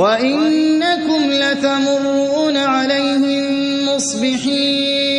وَإِنَّكُمْ لَتَمُرُّونَ عَلَيْهِم مُّصْبِحِينَ